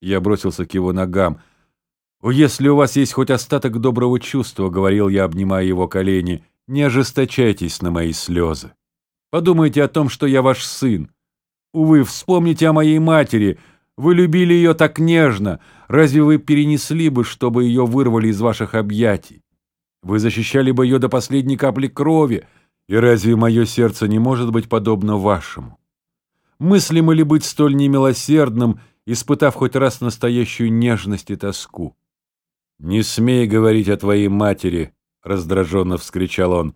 Я бросился к его ногам. «О, если у вас есть хоть остаток доброго чувства», — говорил я, обнимая его колени, — «не ожесточайтесь на мои слезы. Подумайте о том, что я ваш сын. Увы, вспомните о моей матери. Вы любили ее так нежно. Разве вы перенесли бы, чтобы ее вырвали из ваших объятий? Вы защищали бы ее до последней капли крови. И разве мое сердце не может быть подобно вашему? Мыслимо ли быть столь немилосердным, испытав хоть раз настоящую нежность и тоску? «Не смей говорить о твоей матери!» — раздраженно вскричал он.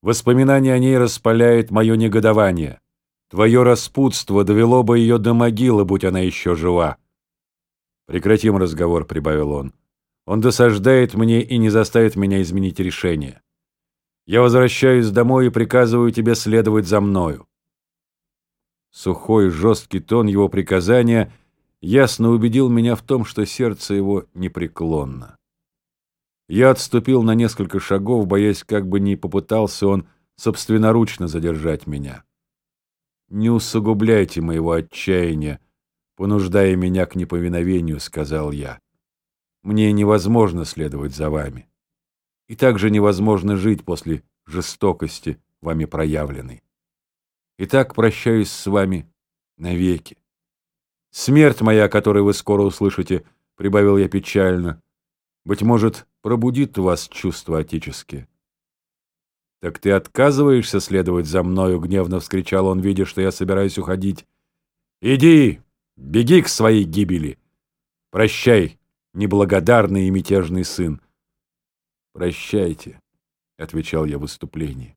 «Воспоминание о ней распаляет мое негодование. Твое распутство довело бы ее до могилы, будь она еще жива». «Прекратим разговор», — прибавил он. «Он досаждает мне и не заставит меня изменить решение. Я возвращаюсь домой и приказываю тебе следовать за мною». Сухой, жесткий тон его приказания ясно убедил меня в том, что сердце его непреклонно. Я отступил на несколько шагов, боясь, как бы не попытался он собственноручно задержать меня. «Не усугубляйте моего отчаяния, понуждая меня к неповиновению», — сказал я. «Мне невозможно следовать за вами. И также невозможно жить после жестокости, вами проявленной. Итак, прощаюсь с вами навеки. Смерть моя, которую вы скоро услышите, — прибавил я печально, — быть может, пробудит вас чувства отеческие. «Так ты отказываешься следовать за мною?» — гневно вскричал он, видя, что я собираюсь уходить. «Иди, беги к своей гибели! Прощай, неблагодарный и мятежный сын!» «Прощайте», — отвечал я в выступлении.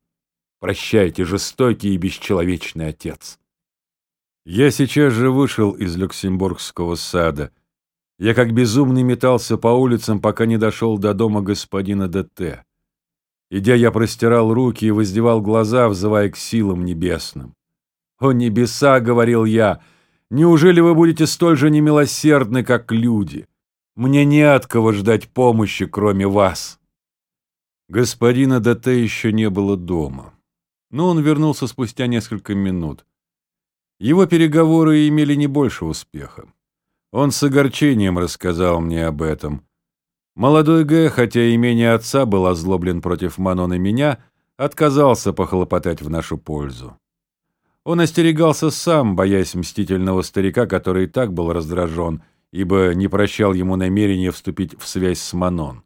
Прощайте, жестокий и бесчеловечный отец. Я сейчас же вышел из Люксембургского сада. Я как безумный метался по улицам, пока не дошел до дома господина ДТ. Идя, я простирал руки и воздевал глаза, взывая к силам небесным. «О небеса!» — говорил я. «Неужели вы будете столь же немилосердны, как люди? Мне не от кого ждать помощи, кроме вас». Господина ДТ еще не было дома но он вернулся спустя несколько минут. Его переговоры имели не больше успеха. Он с огорчением рассказал мне об этом. Молодой Г, хотя и менее отца был озлоблен против Манон и меня, отказался похлопотать в нашу пользу. Он остерегался сам, боясь мстительного старика, который и так был раздражен, ибо не прощал ему намерения вступить в связь с Манон.